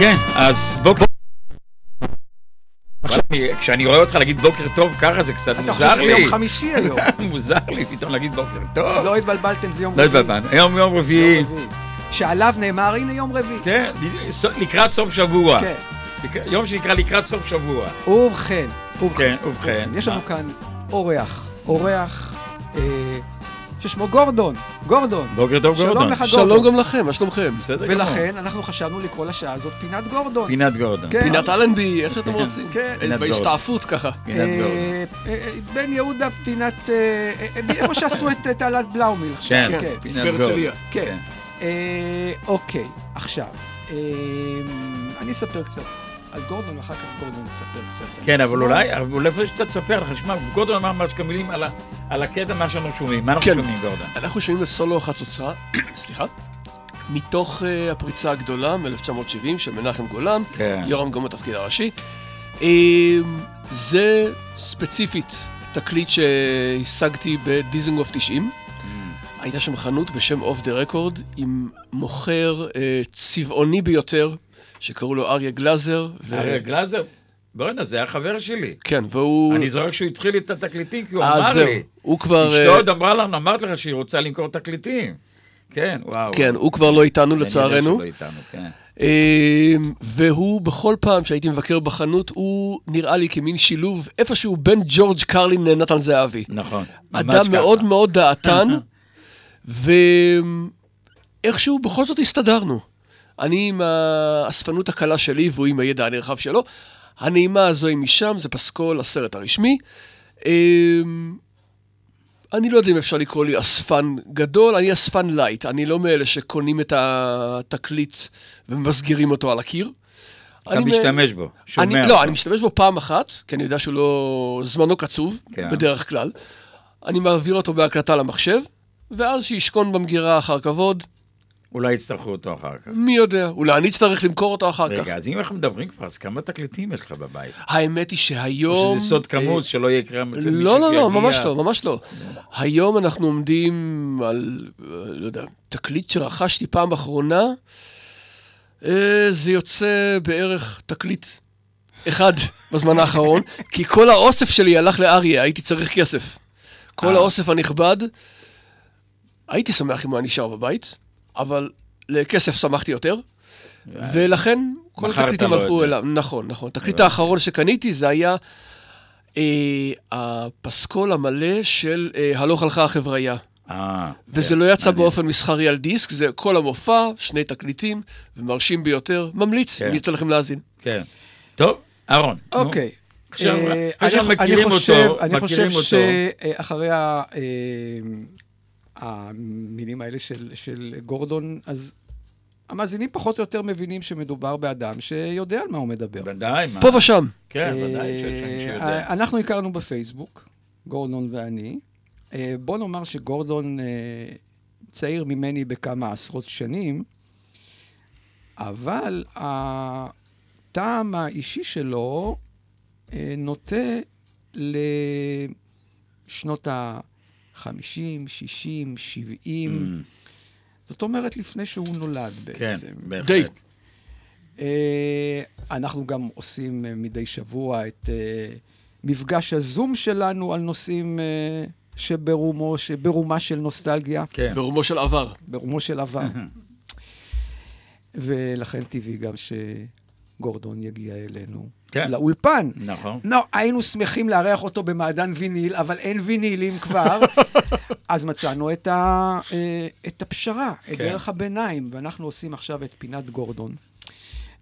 כן, אז בוקר... עכשיו, כשאני רואה אותך להגיד בוקר טוב ככה זה קצת אתה מוזר חושב שזה לי. יום חמישי היום. מוזר לי פתאום להגיד בוקר טוב. לא התבלבלתם, זה יום לא רביעי. התבלבלנו. היום יום רביעי. יום רביעי. שעליו נאמר, הנה יום רביעי. כן, לקראת סוף שבוע. כן. יום שנקרא לקראת סוף שבוע. ובכן, כן, ובכן. יש לנו כאן אורח, אורח אה, ששמו גורדון, גורדון. בוקר טוב שלום גורדון. לך שלום גורדון. גם לכם, מה שלומכם? בסדר גמור. ולכן אנחנו חשבנו לקרוא לשעה הזאת פינת גורדון. פינת גורדון. כן. פינת אלנבי, איך שאתם רוצים. כן. בהסתעפות ככה. פינת גורדון. אה, אה, בן יהודה פינת, אה, אה, אה, איפה שעשו את אה, תעלת בלאומיל עכשיו. כן, כן. פינת. גורדון. כן. אה, אוקיי, עכשיו, אה, אני אספר קצת על גורדון, ואחר כך גורדון יספר קצת. כן, אבל. אולי, אבל אולי לפני שאתה תספר לך, שמע, גורדון אמר ממש מילים על הקטע מה שאנחנו שומעים. מה אנחנו כן. שומעים, גורדון? אנחנו שומעים לסולו חצוצרה, סליחה, מתוך אה, הפריצה הגדולה מ-1970 של מנחם גולן, כן. יורם גום בתפקיד הראשי. אה, זה ספציפית תקליט שהשגתי בדיזנגוף 90. הייתה שם חנות בשם אוף דה רקורד עם מוכר אה, צבעוני ביותר, שקראו לו אריה גלאזר. ו- אריה גלאזר, בוא'נה, זה היה חבר שלי. כן, והוא... אני זוכר שהוא התחיל את התקליטים, כי הוא אה, אמר זהו. לי. הוא כבר... אשתו אה, עוד אמרה לנו, אמרת לך שהיא רוצה למכור תקליטים. כן, וואו. כן, הוא כבר לא איתנו כנראה לצערנו. איתנו, כן. אמ, והוא בכל פעם שהייתי מבקר בחנות, הוא נראה לי כמין שילוב איפשהו בין ג'ורג' קרלין לנתן זהבי. נכון. ממש אדם ככה. מאוד מאוד דעתן, ואיכשהו בכל זאת הסתדרנו. אני עם האספנות הקלה שלי והוא עם הידע הנרחב שלו. הנעימה הזו היא משם, זה פסקול, הסרט הרשמי. אמ, אני לא יודע אם אפשר לקרוא לי אספן גדול, אני אספן light. אני לא מאלה שקונים את התקליט ומסגירים אותו על הקיר. אתה אני מ- משתמש בו, שומע אני, אותו. לא, אני משתמש בו פעם אחת, כי אני יודע שהוא לא... זמנו קצוב, כן. בדרך כלל. אני מעביר אותו בהקלטה למחשב, ואז שישכון במגירה אחר כבוד, אולי יצטרכו אותו אחר כך. מי יודע, אולי אני אצטרך למכור אותו אחר כך. רגע, אז אם אנחנו מדברים כבר, אז כמה תקליטים יש לך בבית? האמת היא או שהיום... שזה סוד אה, כמוס, שלא יקרה מצב מישהו לא, לא, לא, ממש לא, ממש לא. היום אנחנו עומדים על, אה, לא יודע, תקליט שרכשתי פעם אחרונה, אה, זה יוצא בערך תקליט אחד בזמן האחרון, כי כל האוסף שלי הלך לאריה, הייתי צריך כסף. כל. האוסף הנכבד, הייתי שמח אם הוא היה נשאר בבית, אבל לכסף שמחתי יותר, ולכן כל התקליטים לו את הלכו. אליו. נכון, נכון. התקליט האחרון שקניתי זה היה אה, הפסקול המלא של אה, הלוך הלכה החבריה. אה, וזה כן, לא יצא מעניין. באופן מסחרי על דיסק, זה כל המופע, שני תקליטים, ומרשים ביותר. ממליץ, כן. אם יצא לכם להאזין. כן. טוב, אהרון. אוקיי. עכשיו- עכשיו אני- מכירים אני חושב- אותו, אני חושב מכירים אותו. שאחרי ה- המילים האלה של- של גורדון, אז המאזינים פחות או יותר מבינים שמדובר באדם שיודע על מה הוא מדבר. ודאי, מה? פה ושם. כן, ודאי. אה, אנחנו הכרנו בפייסבוק, גורדון ואני. אה, בוא נאמר שגורדון אה, צעיר ממני בכמה עשרות שנים, אבל הטעם האישי שלו נוטה לשנות ה-50, 60, 70, זאת אומרת, לפני שהוא נולד כן, בעצם. בהחלט. אה, אנחנו גם עושים אה, מדי שבוע את אה, מפגש הזום שלנו על נושאים שברומו, שברומה של נוסטלגיה, כן. ברומו של עבר. ברומו של עבר. ולכן טבעי גם שגורדון יגיע אלינו כן. לאולפן. נכון. לא, היינו שמחים לארח אותו במעדן ויניל, אבל אין וינילים כבר. אז מצאנו את, ה, אה, את הפשרה, את כן. דרך הביניים, ואנחנו עושים עכשיו את פינת גורדון.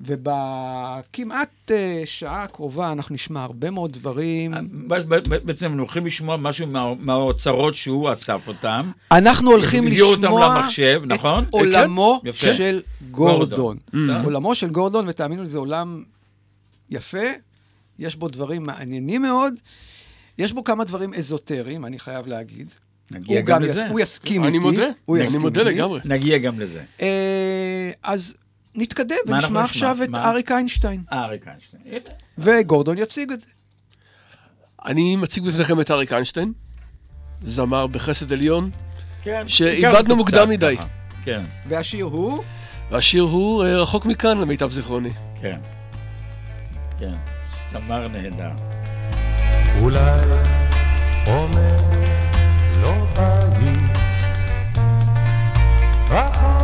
ובכמעט אה, שעה הקרובה אנחנו נשמע הרבה מאוד דברים. ב- בעצם אנחנו הולכים לשמוע משהו מה- מהאוצרות שהוא אסף אותם. אנחנו הולכים הביאו אותם לשמוע למחשב, נכון? את עולמו יפה. של גורדון. גורדון. עולמו של גורדון, ותאמינו לי, זה עולם יפה, יש בו דברים מעניינים מאוד, יש בו כמה דברים אזוטריים, אני חייב להגיד. נגיע הוא גם יס- לזה. הוא יסכים איתי. אני מודה, הוא אני יסכים מודה איתי. לגמרי. נגיע גם לזה. אה, אז נתקדם מה ונשמע נשמע? עכשיו את מה? אריק איינשטיין, אה, אריק איינשטיין. וגורדון יציג את זה. אני מציג בפניכם את אריק איינשטיין, זמר בחסד עליון, כן. שאיבדנו מוקדם מדי. ככה. כן, והשיר הוא... והשיר הוא אה, רחוק מכאן, למיטב זיכרוני. כן. כן. זמר נהדר. אולי עומד לא בית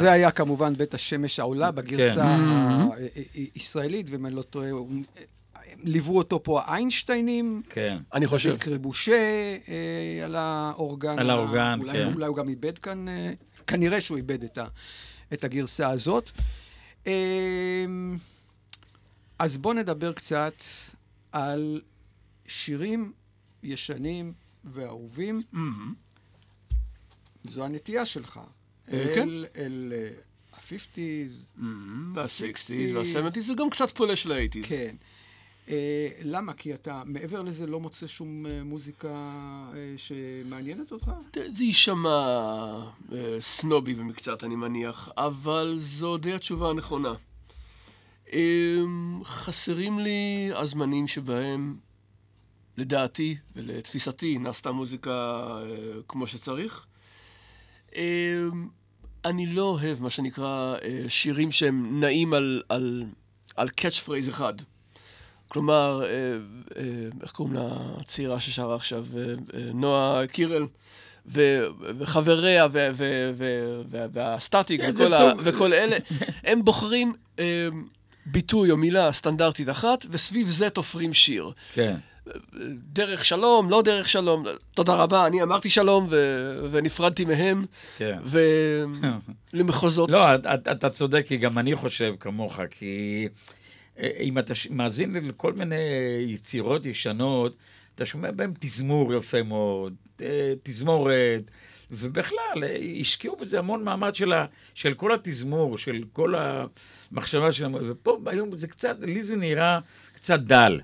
זה היה כמובן בית השמש העולה בגרסה כן. הישראלית, ואם אני לא טועה, ליוו אותו פה האיינשטיינים, כן. אני חושב. קרבושה אה, על האורגן. על האורגן, אולי, כן. אולי הוא גם איבד כאן, אה, כנראה שהוא איבד את, ה, את הגרסה הזאת. אה, אז בואו נדבר קצת על שירים ישנים ואהובים. זו הנטייה שלך. אה, כן. אל, אל אה, ה-50's, וה-60's וה-70's, זה גם קצת פולש ל-80's. כן. אה, למה? כי אתה מעבר לזה לא מוצא שום אה, מוזיקה שמעניינת אותך? זה יישמע סנובי במקצת, אני מניח, אבל זו די התשובה הנכונה. אה, חסרים לי הזמנים שבהם, לדעתי ולתפיסתי, נעשתה מוזיקה כמו שצריך. אני לא אוהב מה שנקרא אה, שירים שהם נעים על, על, על catch phrase אחד. כלומר, אה, אה, איך קוראים לה הצעירה ששרה עכשיו? נועה קירל. ו- וחבריה ו- ו- ו- והסטטיק כן, וכל, ה- וכל אלה, הם בוחרים אה, ביטוי או מילה סטנדרטית אחת, וסביב זה תופרים שיר. כן. דרך שלום, לא דרך שלום, תודה רבה, אני אמרתי שלום ו- ונפרדתי מהם, כן. ולמחוזות. לא, אתה- אתה- צודק, כי גם אני חושב כמוך, כי אה, אם אתה ש- מאזין לכל מיני יצירות ישנות, אתה שומע בהם תזמור יפה מאוד, אה, תזמורת, ובכלל, אה, השקיעו בזה המון מאמץ של, ה, של כל התזמור, של כל המחשבה שלהם, ופה היום זה קצת, לי זה נראה קצת דל.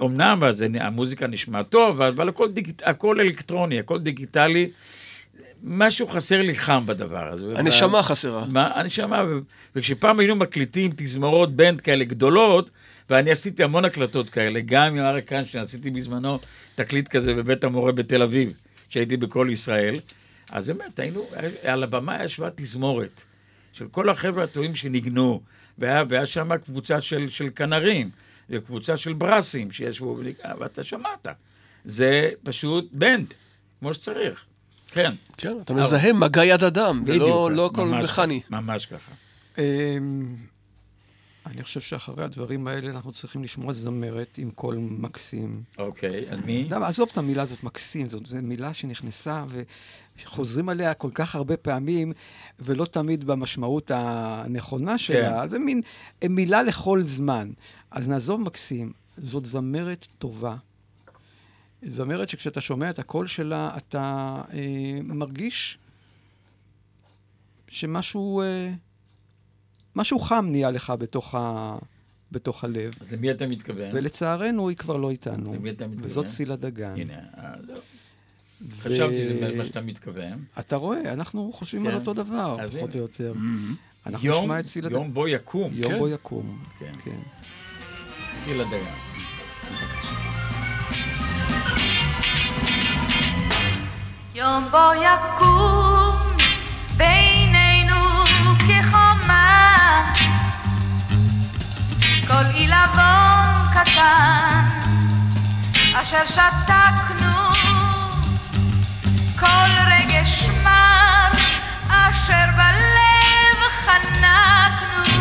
אמנם אז המוזיקה נשמעת טוב, אבל הכל, דיג, הכל אלקטרוני, הכל דיגיטלי. משהו חסר לי חם בדבר הזה. הנשמה חסרה. מה? הנשמה, ו- וכשפעם היינו מקליטים תזמורות בנד כאלה גדולות, ואני עשיתי המון הקלטות כאלה, גם עם אריק איינשטיין, עשיתי בזמנו תקליט כזה בבית המורה בתל אביב, כשהייתי בכל ישראל, אז באמת, היינו, על הבמה ישבה תזמורת של כל החבר'ה הטובים שניגנו, והיה, והיה שם קבוצה של, של כנרים, וקבוצה של ברסים שישבו, וניגנה, ואתה שמעת. זה פשוט בנד, כמו שצריך. כן. כן, אתה מזהה מגע יד אדם, ולא לא הכל מכני. ממש ככה. אמ, אני חושב שאחרי הדברים האלה אנחנו צריכים לשמוע זמרת עם קול מקסים. אוקיי, אז מי? עזוב את המילה הזאת מקסים, זאת מילה שנכנסה וחוזרים עליה כל כך הרבה פעמים, ולא תמיד במשמעות הנכונה שלה. זה מין מילה לכל זמן. אז נעזוב מקסים, זאת זמרת טובה. זמרת שכשאתה שומע את הקול שלה, אתה אה, מרגיש שמשהו אה, משהו חם נהיה לך בתוך, ה, בתוך הלב. אז למי אתה מתכוון? ולצערנו, היא כבר לא איתנו. למי אתה מתכוון? וזאת צילה דגן. הנה, אה. חשבתי שזה מה שאתה מתכוון. אתה רואה, אנחנו חושבים כן. על אותו דבר, פחות. או יותר. אנחנו יום- נשמע את צילה. יום בו יקום. יום כן. בו יקום. כן. כן. צילה דגן. יום בו יקום בינינו כחומה כל עילבון קטן אשר שתקנו כל רגש מר אשר בלב חנקנו.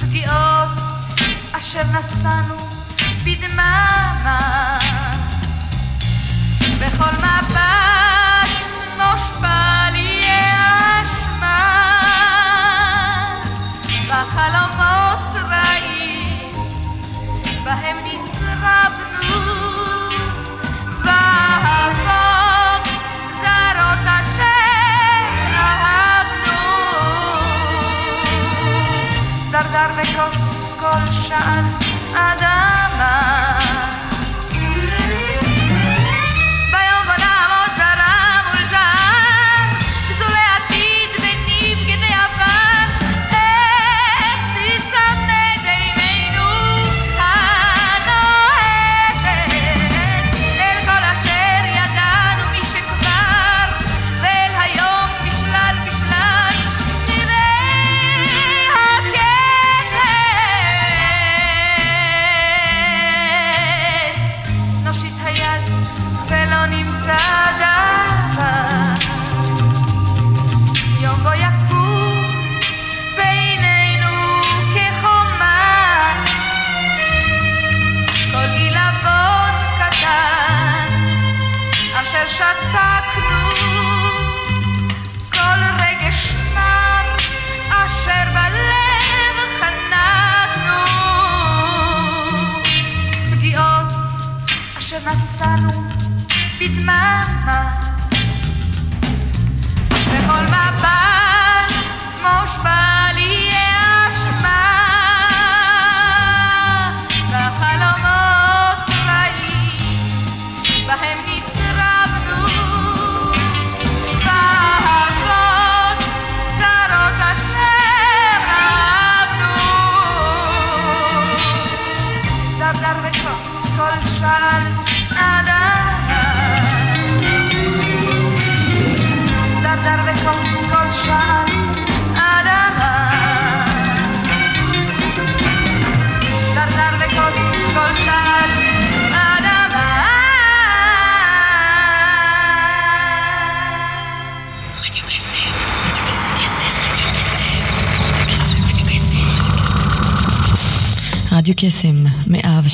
פגיעות אשר נשאנו בדממה. בכל מבט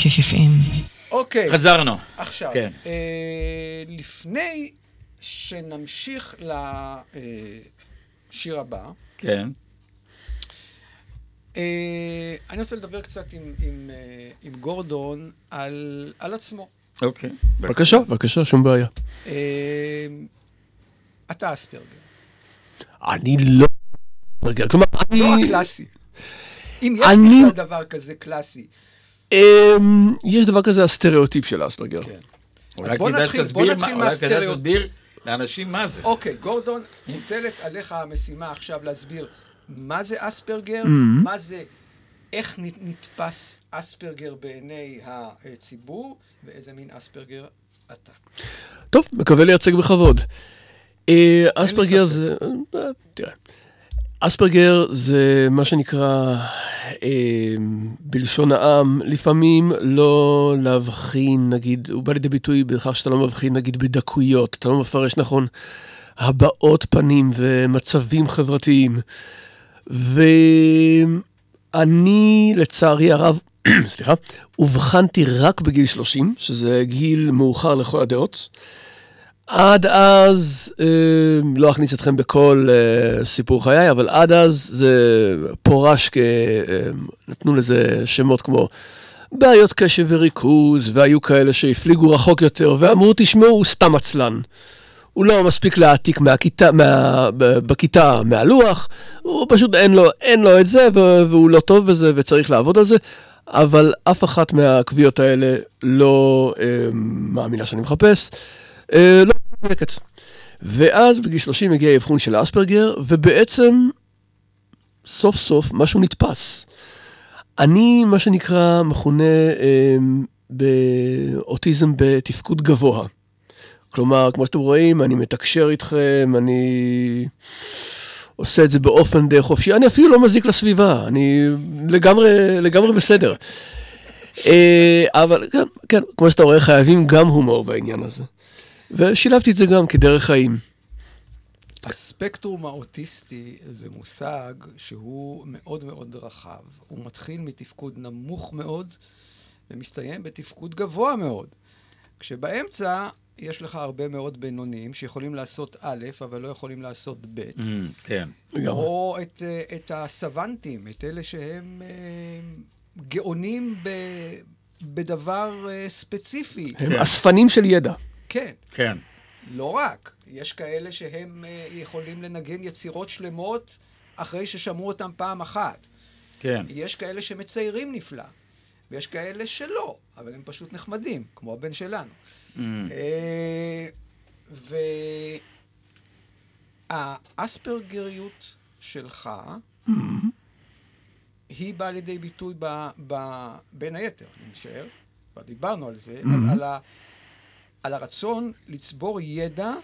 106 FM. אוקיי, חזרנו. עכשיו, כן. אה, לפני שנמשיך לשיר הבא, כן. אה, אני רוצה לדבר קצת עם, עם, אה, עם גורדון על, על עצמו. אוקיי. בבקשה, בבקשה, שום בעיה. אה, אתה אספרגר. אני לא... כלומר, אני... לא הקלאסי. אם יש אני- בכלל דבר כזה קלאסי. אמ, יש דבר כזה הסטריאוטיפ של אספרגר. כן. אולי בוא נתחיל- בוא נתחיל מהסטריאוטיפ. לאנשים מה זה. אוקיי, גורדון, מוטלת עליך המשימה עכשיו להסביר מה זה אספרגר, Mm-hmm. מה זה, איך נתפס אספרגר בעיני הציבור, ואיזה מין אספרגר אתה. טוב, מקווה לייצג בכבוד. אה, אספרגר. זה... אה, תראה. אספרגר זה מה שנקרא, אה, בלשון העם, לפעמים לא להבחין, נגיד, הוא בא לידי ביטוי בכך שאתה לא מבחין, נגיד, בדקויות, אתה לא מפרש נכון הבעות פנים ומצבים חברתיים. ואני, לצערי הרב, סליחה, אובחנתי רק בגיל 30, שזה גיל מאוחר לכל הדעות. עד אז, אה, לא אכניס אתכם בכל אה, סיפור חיי, אבל עד אז זה פורש כ... אה, נתנו לזה שמות כמו בעיות קשב וריכוז, והיו כאלה שהפליגו רחוק יותר ואמרו, תשמעו, הוא סתם עצלן. הוא לא מספיק להעתיק מהכיתה, מה, בכיתה מהלוח, הוא פשוט אין לו, אין לו את זה, והוא לא טוב בזה וצריך לעבוד על זה, אבל אף אחת מהקביעות האלה לא אה, מאמינה שאני מחפש, לא מדויקת. ואז בגיל 30 הגיע האבחון של אספרגר, ובעצם סוף סוף משהו נתפס. אני, מה שנקרא, מכונה אה, באוטיזם בתפקוד גבוה. כלומר, כמו שאתם רואים, אני מתקשר איתכם, אני עושה את זה באופן די חופשי, אני אפילו לא מזיק לסביבה, אני לגמרי, לגמרי בסדר. אה, אבל כן, כן, כמו שאתה רואה, חייבים גם הומור בעניין הזה. ושילבתי את זה גם כדרך חיים. הספקטרום האוטיסטי זה מושג שהוא מאוד מאוד רחב. הוא מתחיל מתפקוד נמוך מאוד ומסתיים בתפקוד גבוה מאוד. כשבאמצע יש לך הרבה מאוד בינוניים שיכולים לעשות א', אבל לא יכולים לעשות ב'. Mm, כן. לגמרי. או את, את הסוונטים, את אלה שהם אה, גאונים ב, בדבר אה, ספציפי. הם כן. אספנים של ידע. כן, כן. לא רק. יש כאלה שהם אה, יכולים לנגן יצירות שלמות אחרי ששמעו אותם פעם אחת. כן. יש כאלה שמציירים נפלא, ויש כאלה שלא, אבל הם פשוט נחמדים, כמו הבן שלנו. Mm, אה, והאספרגריות שלך, היא באה לידי ביטוי ב, ב, בין היתר, אני משער, כבר דיברנו על זה, על, על, ה, על הרצון לצבור ידע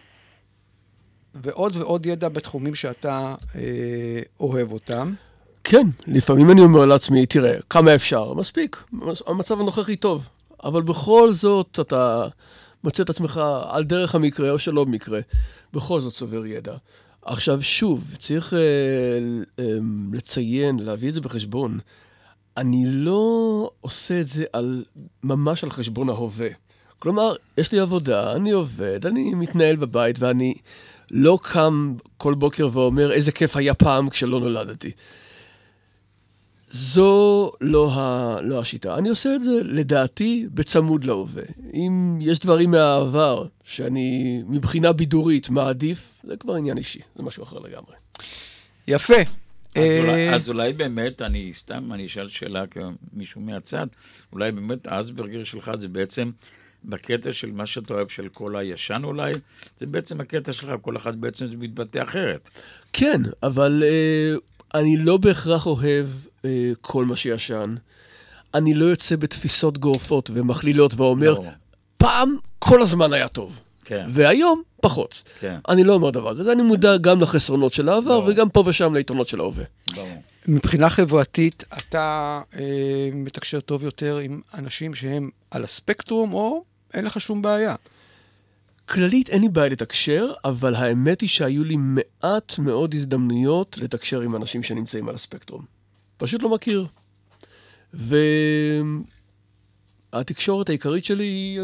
ועוד ועוד ידע בתחומים שאתה אה, אוהב אותם. כן, לפעמים אני אומר לעצמי, תראה, כמה אפשר? מספיק, המצב הנוכחי טוב. אבל בכל זאת, אתה מוצא את עצמך על דרך המקרה או שלא במקרה, בכל זאת צובר ידע. עכשיו, שוב, צריך אה, אה, לציין, להביא את זה בחשבון. אני לא עושה את זה על, ממש על חשבון ההווה. כלומר, יש לי עבודה, אני עובד, אני מתנהל בבית, ואני לא קם כל בוקר ואומר, איזה כיף היה פעם כשלא נולדתי. זו לא, ה... לא השיטה. אני עושה את זה, לדעתי, בצמוד להווה. אם יש דברים מהעבר שאני מבחינה בידורית מעדיף, זה כבר עניין אישי, זה משהו אחר לגמרי. יפה. אז אולי, אה, אז אולי באמת, אני סתם, אני אשאל שאלה כמישהו מהצד, אולי באמת האסברגר שלך זה בעצם בקטע של מה שאתה אוהב של כל הישן אולי, זה בעצם הקטע שלך, כל אחד בעצם זה מתבטא אחרת. כן, אבל אה, אני לא בהכרח אוהב אה, כל מה שישן. אני לא יוצא בתפיסות גורפות ומכלילות ואומר, לא. פעם כל הזמן היה טוב. כן. והיום, פחות. כן. אני לא אומר דבר כזה, אני מודע גם לחסרונות של העבר ברור. וגם פה ושם ליתרונות של ההווה. ברור. מבחינה חברתית, אתה אה, מתקשר טוב יותר עם אנשים שהם על הספקטרום, או אין לך שום בעיה. כללית אין לי בעיה לתקשר, אבל האמת היא שהיו לי מעט מאוד הזדמנויות לתקשר עם אנשים שנמצאים על הספקטרום. פשוט לא מכיר. והתקשורת העיקרית שלי היא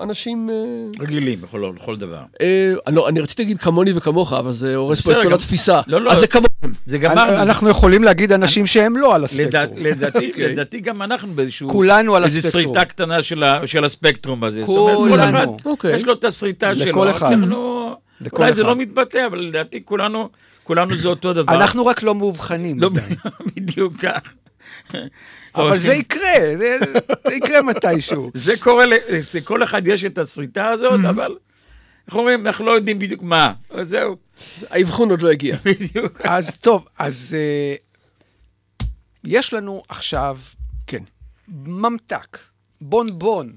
אנשים... אה, רגילים בכל, בכל דבר. אה, לא, אני רציתי להגיד כמוני וכמוך, אבל זה הורס פה את כל גם- התפיסה. לא, לא. אז זה כמוהם. זה גמרנו. אנחנו יכולים להגיד אנשים שהם לא על לדע- הספקטרום. לדעתי, אוקיי. לדעתי גם אנחנו באיזשהו... כולנו על איזו הספקטרום. שריטה קטנה של, ה, של הספקטרום הזה. זאת אומרת, כל כולנו. אחד, אוקיי. יש לו את השריטה שלו. לכל אחד. אנחנו, לכל אולי זה אחד. לא מתבטא, אבל לדעתי כולנו, כולנו זה אותו דבר. אנחנו רק לא מאובחנים. לא. בדיוק כך. אבל זה יקרה, זה זה יקרה מתישהו. זה קורה, זה כל אחד יש את השריטה הזאת, אבל איך אומרים, אנחנו לא יודעים בדיוק מה. אז זהו, האבחון עוד לא הגיע. בדיוק. אז טוב, אז אה, יש לנו עכשיו כן. ממתק, בונבון.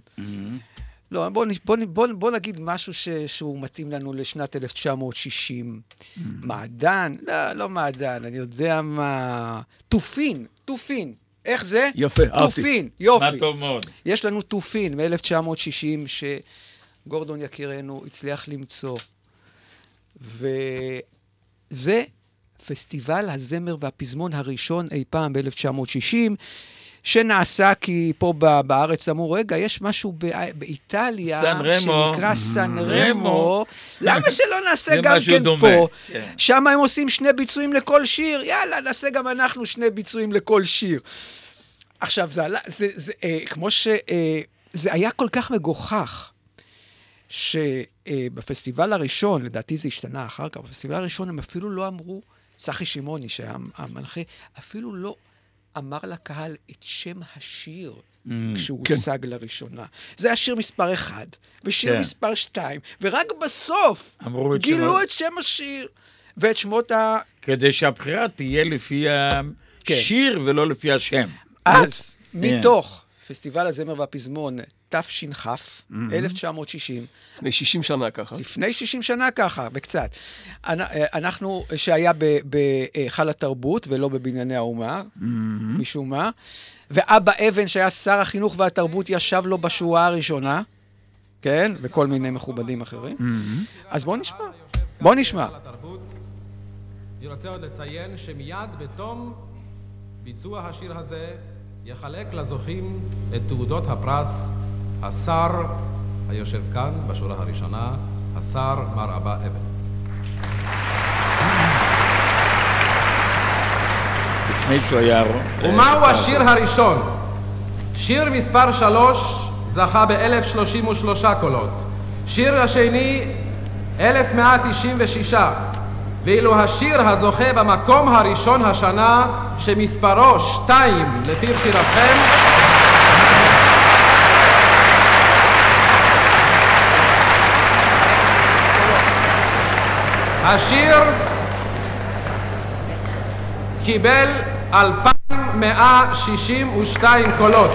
לא, בוא, נ- בוא, נ- בוא, בוא נגיד משהו ש, שהוא מתאים לנו לשנת 1960. מעדן? לא, לא מעדן, אני יודע מה... תופין, תופין. איך זה? יפה, אהבתי. תופין, יופי. מה טוב מאוד. יש לנו תופין מ-1960 שגורדון יקירנו הצליח למצוא. וזה פסטיבל הזמר והפזמון הראשון אי פעם ב-1960, שנעשה כי פה ב- בארץ אמרו, רגע, יש משהו ב- באיטליה, סן רמו. שנקרא סן רמו. רמו, למה שלא נעשה גם כן דומה. פה? כן. שם הם עושים שני ביצועים לכל שיר, יאללה, נעשה גם אנחנו שני ביצועים לכל שיר. עכשיו, זה עלה, זה, זה, אה, כמו ש... אה, זה היה כל כך מגוחך, שבפסטיבל הראשון, לדעתי זה השתנה אחר כך, בפסטיבל הראשון הם אפילו לא אמרו, צחי שמעוני, שהיה המנחה, אפילו לא אמר לקהל את שם השיר כשהוא כן. הוצג לראשונה. זה היה שיר מספר אחד, ושיר כן. מספר שתיים, ורק בסוף גילו. את שם השיר. ואת שמות ה... כדי שהבחירה תהיה לפי כן. השיר ולא לפי השם. אז, כן. מתוך פסטיבל הזמר והפזמון תש"כ, 1960, לפני 60 שנה ככה. לפני 60 שנה ככה, בקצת. אה, אנחנו, שהיה בהיכל התרבות ולא בבנייני האומה, משום מה, ואבא אבן, שהיה שר החינוך והתרבות, ישב לו בשורה הראשונה, כן? וכל מיני מכובדים אחרים. אז בואו נשמע. בואו נשמע. אני רוצה עוד לציין שמיד בתום ביצוע השיר הזה יחלק לזוכים את תעודות הפרס השר היושב כאן בשורה הראשונה, השר מר אבא אבן. לפני שהוא היה... ומהו אה, השיר הראשון? שיר מספר שלוש זכה ב-1033 קולות. שיר השני, 1196. ואילו השיר הזוכה במקום הראשון השנה, שמספרו שתיים לפי בחירתכם, השיר קיבל 2,162 קולות.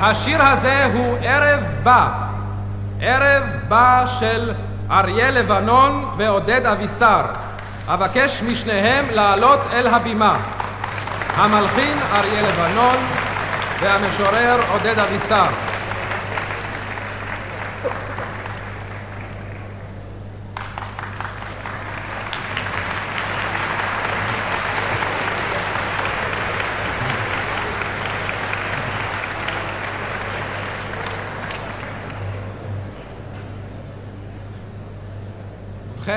השיר הזה הוא ערב בא, ערב בא של אריה לבנון ועודד אבישר. אבקש משניהם לעלות אל הבימה. המלחין אריה לבנון והמשורר עודד אבישר.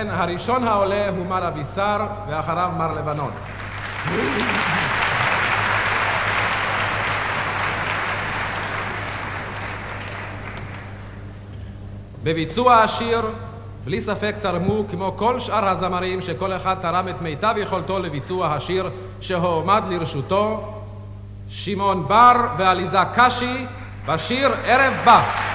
ובכן, הראשון העולה הוא מר אבישר, ואחריו מר לבנון. בביצוע השיר, בלי ספק תרמו, כמו כל שאר הזמרים, שכל אחד תרם את מיטב יכולתו לביצוע השיר שהועמד לרשותו, שמעון בר ועליזה קשי בשיר ערב בא.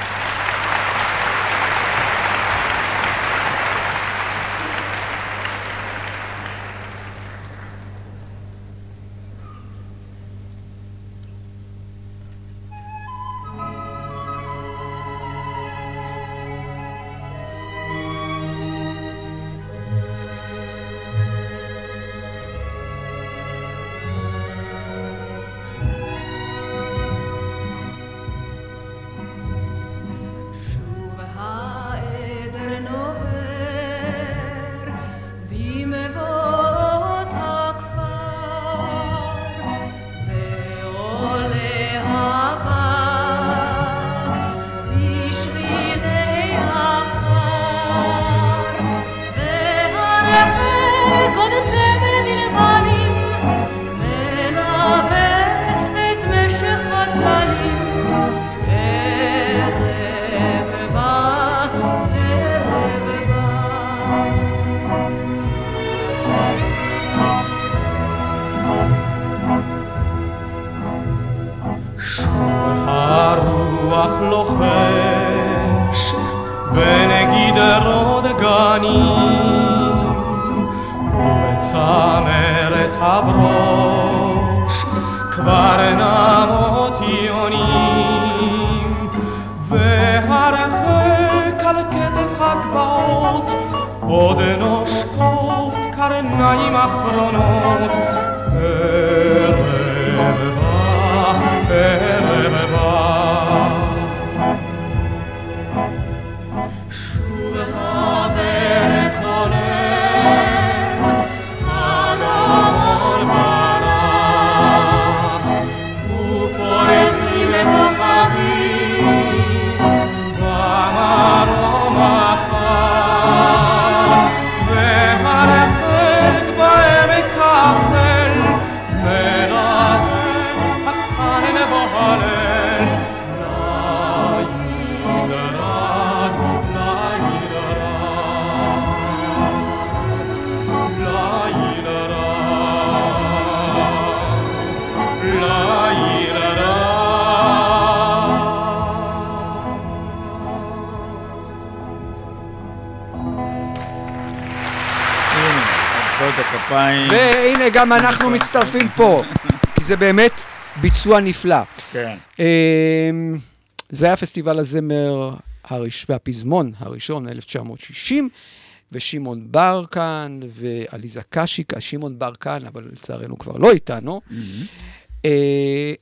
גם אנחנו מצטרפים פה, כי זה באמת ביצוע נפלא. כן. אמ, זה היה פסטיבל הזמר הראש... והפזמון הראשון, 1960, ושמעון בר כאן, ועליזה קשיקה, שמעון בר כאן, אבל לצערנו כבר לא איתנו. אה,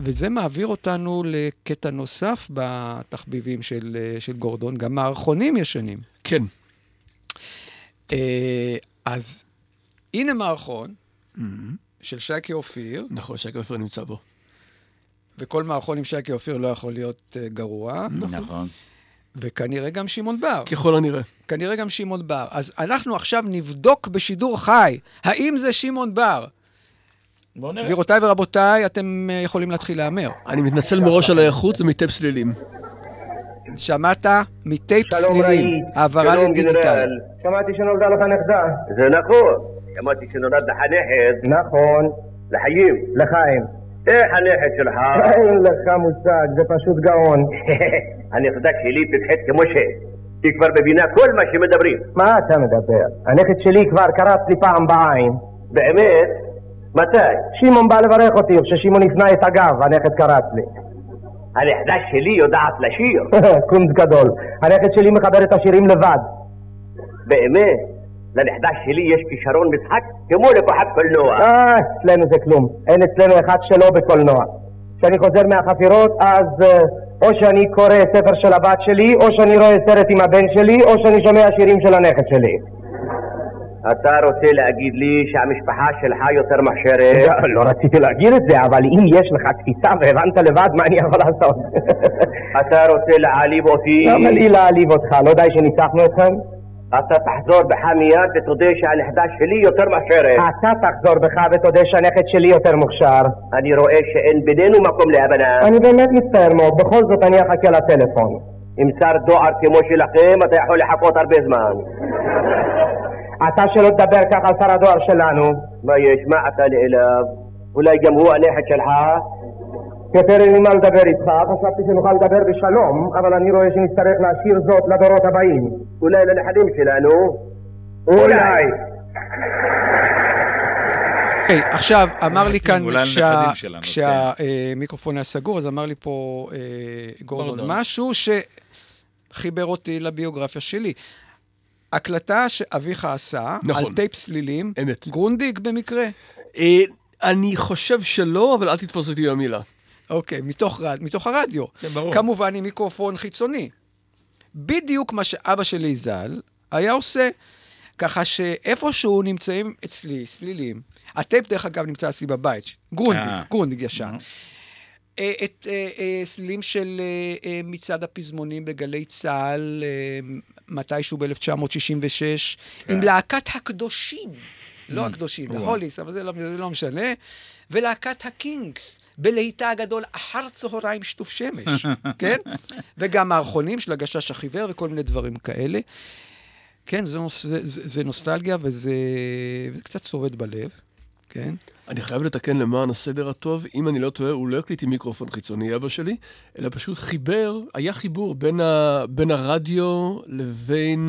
וזה מעביר אותנו לקטע נוסף בתחביבים של, אה, של גורדון, גם מערכונים ישנים. כן. אה, אז הנה מערכון של שייקי אופיר, נכון, שייקה עופר נמצא בו. וכל מערכון עם שייקי אופיר לא יכול להיות אה, גרוע, נכון. וכנראה גם שמעון בר. ככל הנראה. כנראה גם שמעון בר. אז אנחנו עכשיו נבדוק בשידור חי, האם זה שמעון בר. בואו נראה. גבירותיי ורבותיי, אתם אה, יכולים להתחיל להמר. אני מתנצל מראש על האיכות, זה מטייפ צלילים. שמעת? מטייפ סלילים, העברה לדיגיטל. שמעתי שנולדה לך נכדה. זה נכון. שמעתי שנולד לך נכד. נכון. לחיים. לחיים. איך הנכד שלך? אין לך מושג, זה פשוט גאון. הנכדה שלי תתחת כמו ש... היא כבר מבינה כל מה שמדברים. מה אתה מדבר? הנכד שלי כבר קרץ לי פעם בעין. באמת? מתי? שמעון בא לברך אותי, וכששמעון הפנה את הגב, הנכד קרץ לי. הנכדה שלי יודעת לשיר. קונץ גדול. הנכד שלי מחבר את השירים לבד. באמת? לנכדה שלי יש כישרון משחק כמו לכוחת קולנוע. אה, אצלנו זה כלום. אין אצלנו אחד שלא בקולנוע. כשאני חוזר מהחפירות, אז אה, או שאני קורא ספר של הבת שלי, או שאני רואה סרט עם הבן שלי, או שאני שומע שירים של הנכד שלי. אתה רוצה להגיד לי שהמשפחה שלך יותר מכשירת? לא רציתי להגיד את זה, אבל אם יש לך תפיסה והבנת לבד, מה אני יכול לעשות? אתה רוצה להעליב אותי? למה לי להעליב אותך? לא די שניצחנו אתכם? אתה תחזור בך מיד ותודה שהנכדה שלי יותר מאשרת. אתה תחזור בך ותודה שהנכד שלי יותר מוכשר. אני רואה שאין בינינו מקום להבנה. אני באמת מצטער מאוד, בכל זאת אני אחכה לטלפון. עם שר דואר כמו שלכם, אתה יכול לחכות הרבה זמן. אתה שלא תדבר כך על שר הדואר שלנו. מה יש? מה אתה נעלב? אולי גם הוא הנכד שלך? יותר אין לי מה לדבר איתך, חשבתי שנוכל לדבר בשלום, אבל אני רואה שנצטרך להשאיר זאת לדורות הבאים. אולי לנכדים שלנו? אולי. היי, עכשיו, אמר לי כאן, אולי כשה- שלנו, כשהמיקרופון היה סגור, אז אמר לי פה אה, גורדון גורדון. משהו שחיבר אותי לביוגרפיה שלי. הקלטה שאביך עשה, נכון. על טייפ סלילים, אמת. גרונדיג במקרה? אה, אני חושב שלא, אבל אל תתפוס אותי במילה. אוקיי, מתוך, רד- מתוך הרדיו. כן, ברור. כמובן עם מיקרופון חיצוני. בדיוק מה שאבא שלי ז"ל היה עושה. ככה שאיפשהו נמצאים אצלי סלילים, הטייפ דרך אגב נמצא אצלי בבית, גרונדיג, אה. גרונדיג ישן. אה, את אה, סלילים של מצעד הפזמונים בגלי צה"ל, מתישהו ב-1966, עם להקת הקדושים, לא הקדושים, ההוליס, אבל זה לא, זה לא משנה, ולהקת הקינגס, בלהיטה הגדול, אחר צהריים שטוף שמש, כן? וגם מערכונים של הגשש החיוור וכל מיני דברים כאלה. כן, זה, נוס- זה, זה, זה נוסטלגיה וזה, וזה קצת צובט בלב, כן? אני חייב לתקן למען הסדר הטוב, אם אני לא טועה, הוא לא הקליט עם מיקרופון חיצוני, אבא שלי, אלא פשוט חיבר, היה חיבור בין, ה, בין הרדיו לבין,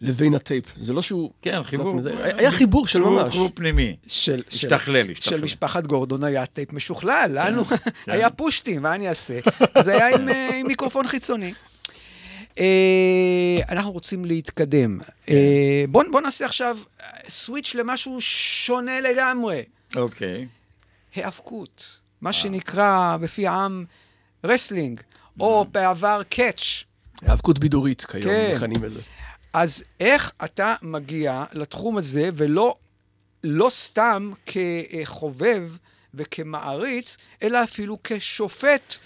לבין הטייפ. זה לא שהוא... כן, חיבור. זה- היה חיבור של חיבור- ממש. חיבור פנימי. של, של, השתכלל, השתכלל. של משפחת גורדון היה טייפ משוכלל, לנו היה פשוט, מה אני אעשה? זה היה עם, אה, עם מיקרופון חיצוני. אה, אנחנו רוצים להתקדם. אה, בוא, בוא נעשה עכשיו switch למשהו שונה לגמרי. אוקיי. היאבקות, מה שנקרא בפי העם wrestling, או בעבר קאץ'. האבקות בידורית כיום, כן. מכנים את זה. אז איך אתה מגיע לתחום הזה, ולא לא סתם כחובב וכמעריץ, אלא אפילו כשופט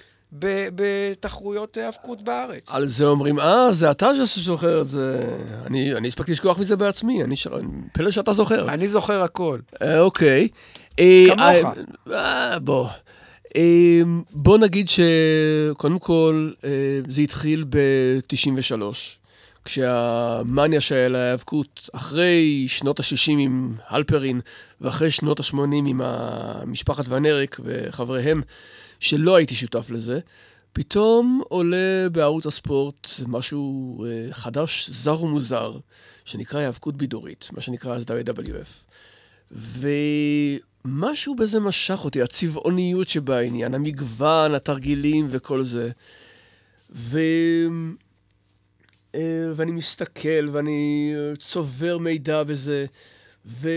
בתחרויות היאבקות בארץ? על זה אומרים, אה, זה אתה שזוכר את זה. אני, אני הספקתי לשכוח מזה בעצמי, אני ש... פלא שאתה זוכר. אני זוכר הכל. אה, אוקיי. אה, כמוך. אה, אה, בוא. אה, בוא נגיד שקודם כל, אה, זה התחיל ב-93, כשהמאניה של ההיאבקות, אחרי שנות ה-60 עם הלפרין, ואחרי שנות ה-80 עם משפחת ונרק וחבריהם, שלא הייתי שותף לזה, פתאום עולה בערוץ הספורט משהו אה, חדש, זר ומוזר, שנקרא היאבקות בידורית, מה שנקרא אז WWF. ומשהו בזה משך אותי, הצבעוניות שבעניין, המגוון, התרגילים וכל זה. ו... אה, ואני מסתכל ואני אה, צובר מידע בזה, ו...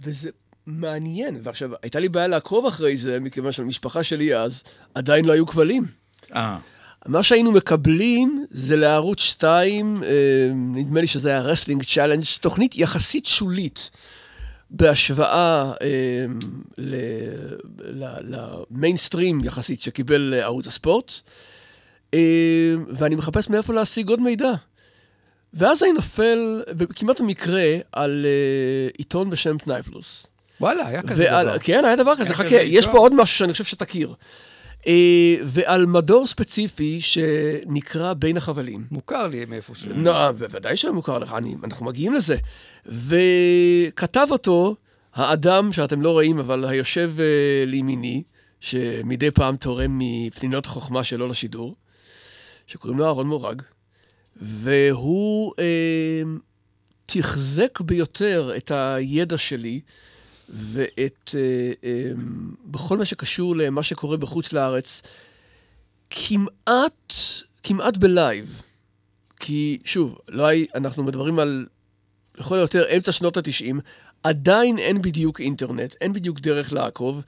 וזה מעניין. ועכשיו, הייתה לי בעיה לעקוב אחרי זה, מכיוון שלמשפחה שלי אז עדיין לא היו כבלים. אה, מה שהיינו מקבלים זה מערוץ 2, אה, נדמה לי שזה היה Wrestling Challenge, תוכנית יחסית שולית בהשוואה אה, למיינסטרים יחסית שקיבל ערוץ הספורט, ואני מחפש מאיפה להשיג עוד מידע. ואז אני נופל, כמעט במקרה, על אה, עיתון בשם פנאי פלוס. וואלה, היה כזה ועל, דבר. כן, היה דבר כזה, חכה, יש. פה עוד משהו שאני חושב שתכיר. אה, ועל מדור ספציפי שנקרא בין החבלים. מוכר לי מאיפה ש... לא, בוודאי שמוכר לך, אני, אנחנו מגיעים לזה. וכתב אותו האדם שאתם לא רואים, אבל היושב אה, לימיני, שמדי פעם תורם מפנינות החוכמה שלו לשידור, שקוראים לו אהרון מורג, והוא אה, תחזק ביותר את הידע שלי ואת, אה, אה, בכל מה שקשור למה שקורה בחוץ לארץ, כמעט, כמעט בלייב. כי שוב, לא הי... אנחנו מדברים על לכל היותר אמצע שנות ה-90, עדיין אין בדיוק אינטרנט, אין בדיוק דרך לעקוב,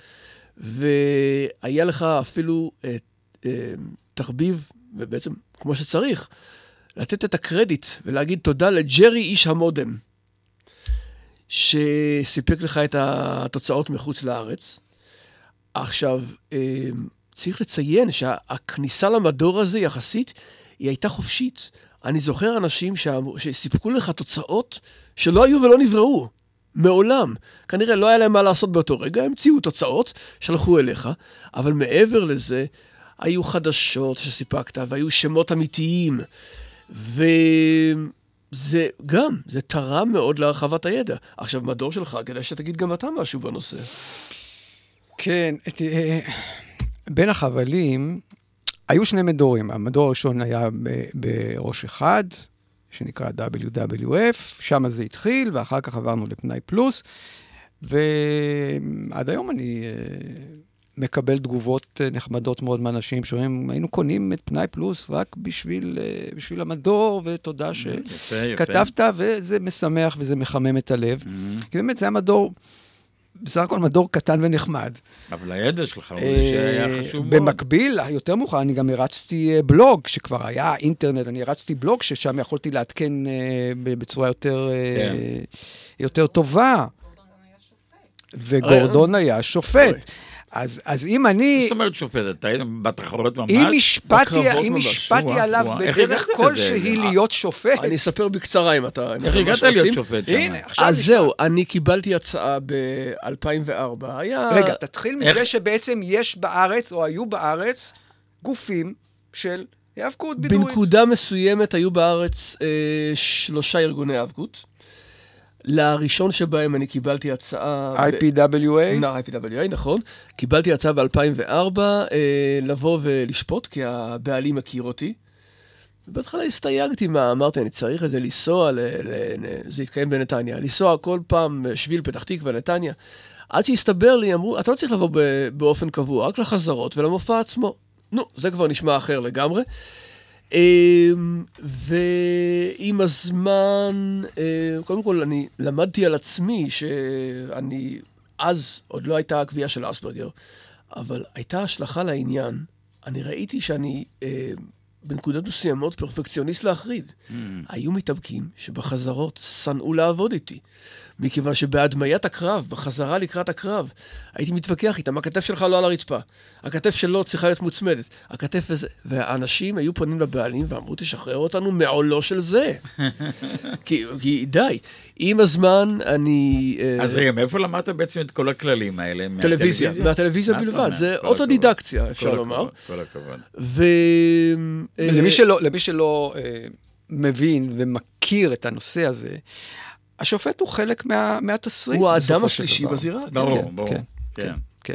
והיה לך אפילו אה, אה, תחביב, ובעצם כמו שצריך, לתת את הקרדיט ולהגיד תודה לג'רי איש המודם, שסיפק לך את התוצאות מחוץ לארץ. עכשיו, אה, צריך לציין שהכניסה למדור הזה יחסית, היא הייתה חופשית. אני זוכר אנשים שסיפקו לך תוצאות שלא היו ולא נבראו. מעולם. כנראה לא היה להם מה לעשות באותו רגע, המציאו תוצאות, שלחו אליך, אבל מעבר לזה, היו חדשות שסיפקת, והיו שמות אמיתיים, וזה גם, זה תרם מאוד להרחבת הידע. עכשיו, מדור שלך, כדאי שתגיד גם אתה משהו בנושא. כן, את, אה, בין החבלים, היו שני מדורים. המדור הראשון היה בראש אחד, שנקרא WWF, שם זה התחיל, ואחר כך עברנו לפנאי פלוס, ועד היום אני אה, מקבל תגובות אה, נחמדות מאוד מאנשים שאומרים, היינו קונים את פנאי פלוס רק בשביל, אה, בשביל המדור, ותודה יפה. שכתבת, וזה משמח וזה מחמם את הלב. כי באמת זה היה מדור, בסך הכל מדור קטן ונחמד. אבל הידע שלך הוא אה, שהיה חשוב מאוד. במקביל, יותר מאוחר, אני גם הרצתי בלוג, שכבר היה אינטרנט, אני הרצתי בלוג ששם יכולתי לעדכן בצורה יותר, כן. יותר טובה. וגורדון היה שופט. אז, אז אם אני, זאת אומרת שופט, אתה היית בתחרות ממש? אם השפעתי, עליו בדרך? כלשהי להיות שופט, אני אספר בקצרה אם אתה... איך אתה הגעת להיות. שופט? הנה, עכשיו אז. זהו, אני קיבלתי הצעה ב-2004. היה... רגע, תתחיל איך- מזה שבעצם יש בארץ, או היו בארץ, גופים של היאבקות בידורית. בנקודה מסוימת היו בארץ אה, שלושה ארגוני האבקות. לראשון שבהם אני קיבלתי הצעה... ב- IPWA, נא, IPWA, נכון. קיבלתי הצעה ב-2004 אה, לבוא ולשפוט, כי הבעלים מכיר אותי. ובהתחלה הסתייגתי מה, אמרתי, אני צריך איזה לנסוע, ל, ל, זה התקיים בנתניה, לנסוע כל פעם שביל פתח תקווה, נתניה. עד שהסתבר לי, אמרו, אתה לא צריך לבוא ב, באופן קבוע, רק לחזרות ולמופע עצמו. נו, זה כבר נשמע אחר לגמרי. אמ, ועם הזמן, אה, קודם כל, אני למדתי על עצמי שאני, אז עוד לא הייתה הקביעה של אספרגר, אבל הייתה השלכה לעניין. אני ראיתי שאני אה, בנקודות מסוימות פרפקציוניסט להחריד. היו מתאבקים שבחזרות שנאו לעבוד איתי. מכיוון שבהדמיית הקרב, בחזרה לקראת הקרב, הייתי מתווכח איתם, הכתף שלך לא על הרצפה, הכתף שלו צריכה להיות מוצמדת, הכתף וזה, והאנשים היו פונים לבעלים ואמרו, תשחרר אותנו מעולו של זה. כי, כי די, עם הזמן אני... אה, אז רגע, מאיפה למדת בעצם את כל הכללים האלה? טלוויזיה, מהטלוויזיה? בלבד? זה אוטודידקציה. אפשר לומר. כל הכבוד. ו... אה, שלא אה, מבין ומכיר את הנושא הזה, השופט הוא חלק מה, מהתסריט. הוא האדם של השלישי. בזירה. ברור, כן, ברור. כן, כן. כן.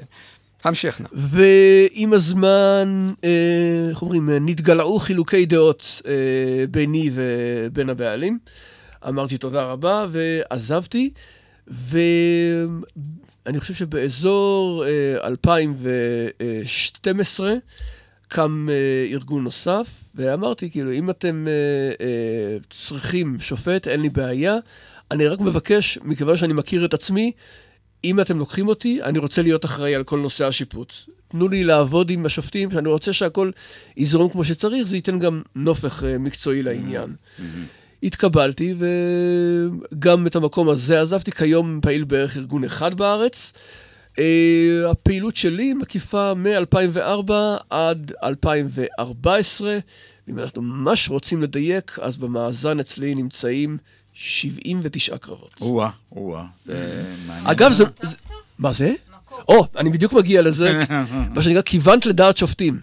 המשך נא. ועם הזמן, אה, איך אומרים, אה, נתגלעו חילוקי דעות אה, ביני ובין הבעלים. אמרתי תודה רבה ועזבתי, ואני חושב שבאזור אה, 2012 קם אה, ארגון נוסף, ואמרתי, כאילו, אם אתם אה, אה, צריכים שופט, אין לי בעיה. אני רק מבקש, מכיוון שאני מכיר את עצמי, אם אתם לוקחים אותי, אני רוצה להיות אחראי על כל נושא השיפוט. תנו לי לעבוד עם השופטים, שאני רוצה שהכל יזרום כמו שצריך, זה ייתן גם נופך אה, מקצועי לעניין. התקבלתי, וגם את המקום הזה עזבתי, כיום פעיל בערך ארגון אחד בארץ. אה, הפעילות שלי מקיפה מ-2004 עד 2014, ואם אנחנו ממש רוצים לדייק, אז במאזן אצלי נמצאים 79 קרבות. או-אה, או-אה. זה מעניין. אגב, זה... מה זה? או, אני בדיוק מגיע לזה, מה שנקרא, כיוונת לדעת שופטים.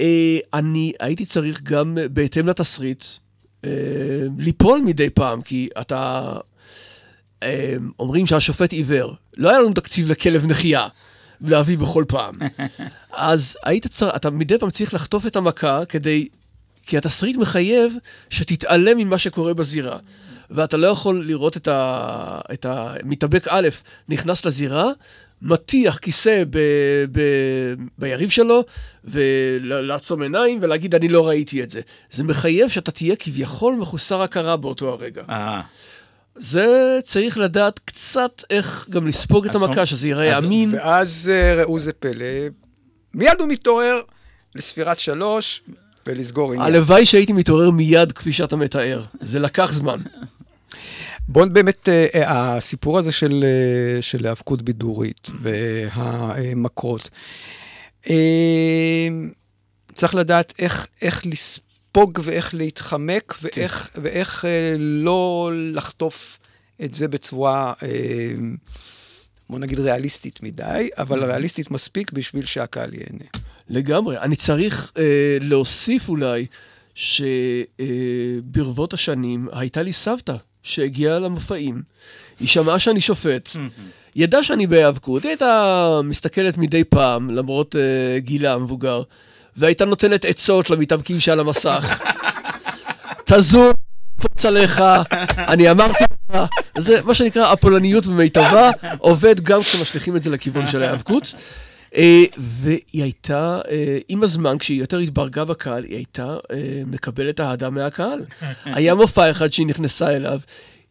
אה, אני הייתי צריך גם, בהתאם לתסריט, אה, ליפול מדי פעם, כי אתה... אה, אומרים שהשופט עיוור. לא היה לנו תקציב לכלב נחייה להביא בכל פעם. אז היית צריך, אתה מדי פעם צריך לחטוף את המכה כדי... כי התסריט מחייב שתתעלם ממה שקורה בזירה. ואתה לא יכול לראות את, ה... את המתאבק א' נכנס לזירה, מטיח כיסא ב... ב... ביריב שלו, ולעצום עיניים ולהגיד, אני לא ראיתי את זה. זה מחייב שאתה תהיה כביכול מחוסר הכרה באותו הרגע. אה, זה צריך לדעת קצת איך גם לספוג את המכה, שזה ייראה אז- אמין. ואז אה, ראו זה פלא, מיד הוא מתעורר לספירת שלוש ולסגור עניין. הלוואי שהייתי מתעורר מיד כפי שאתה מתאר. זה לקח זמן. בואו באמת, אה, אה, הסיפור הזה של, אה, של היאבקות בידורית והמכות, צריך לדעת איך, איך לספוג ואיך להתחמק, ואיך, ואיך אה, לא לחטוף את זה בצורה, בוא נגיד, ריאליסטית מדי, אבל ריאליסטית מספיק בשביל שהקהל ייהנה. לגמרי. אני צריך אה, להוסיף אולי שברבות השנים הייתה לי סבתא שהגיעה למופעים. היא שמעה שאני שופט, ידעה שאני בהיאבקות, היא הייתה מסתכלת מדי פעם, למרות אה, גילה המבוגר, והייתה נותנת עצות למתאבקים שעל המסך. תזור, פוץ עליך, אני אמרתי לך, זה מה שנקרא הפולניות במיטבה, עובד גם כשמשליכים את זה לכיוון של ההיאבקות. אה, והיא הייתה, אה, עם הזמן, כשהיא יותר התברגה בקהל, היא הייתה אה, מקבלת אהדה מהקהל. היה מופע אחד שהיא נכנסה אליו,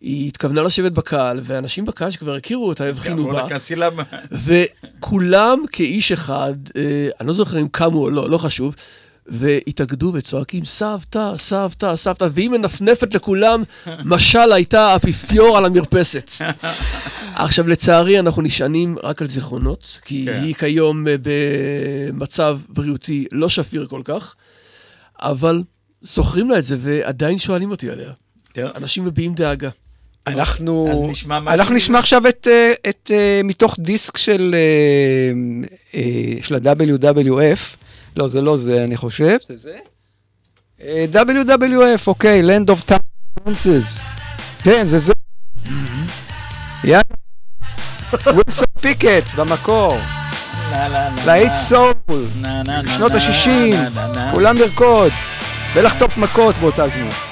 היא התכוונה לשבת בקהל, ואנשים בקהל שכבר הכירו אותה, הבחינו בה. וכולם כאיש אחד, אני לא זוכר אם קמו או לא, לא חשוב, והתאגדו וצועקים, סבתא, סבתא, סבתא, והיא מנפנפת לכולם, משל הייתה האפיפיור על המרפסת. עכשיו, לצערי, אנחנו נשענים רק על זיכרונות, כי כן. היא כיום אה, במצב בריאותי לא שפיר כל כך, אבל זוכרים לה את זה ועדיין שואלים אותי עליה. טוב. אנשים מביעים דאגה. אנחנו, נשמע אנחנו נשמע עכשיו את, אה, את, אה, מתוך דיסק של, של ה-WWF, לא, זה לא זה, אני חושב. זה זה? אה, WWF, אוקיי, Land of Dances. כן, זה זה. יאללה. ווילסון פיקט, במקור. להיט. סול, שנות נה, ה-60, נה, נה, נה. כולם לרקוד, ולחטוף מכות באותה זמן.